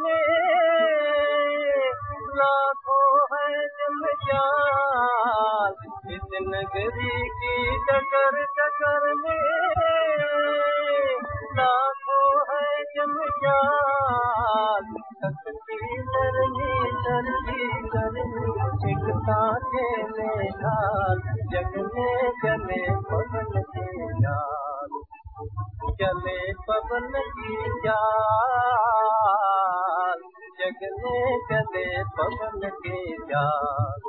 में लाखों है जम जाल इस नगरी की चकर चकर में लाखों है जम जाल सकती नरमी नरमी एक साथे में ढाल जग में चले पवन के जाल चले पवन की जाल जग में चले पवन के जाल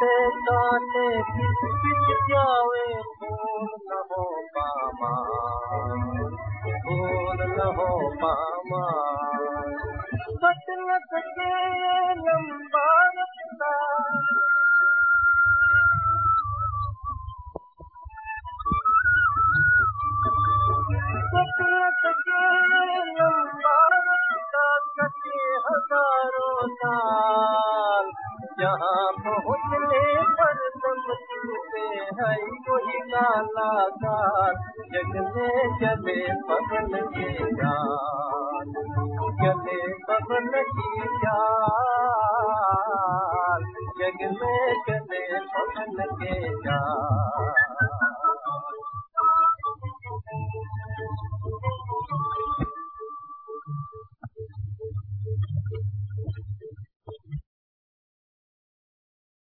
सचनता सचनता कारो न जहाँ पहुँचने पर समझते है कोई कलाकार जग में जले पवन के जान जले पवन की जान जग में जले पवन के जान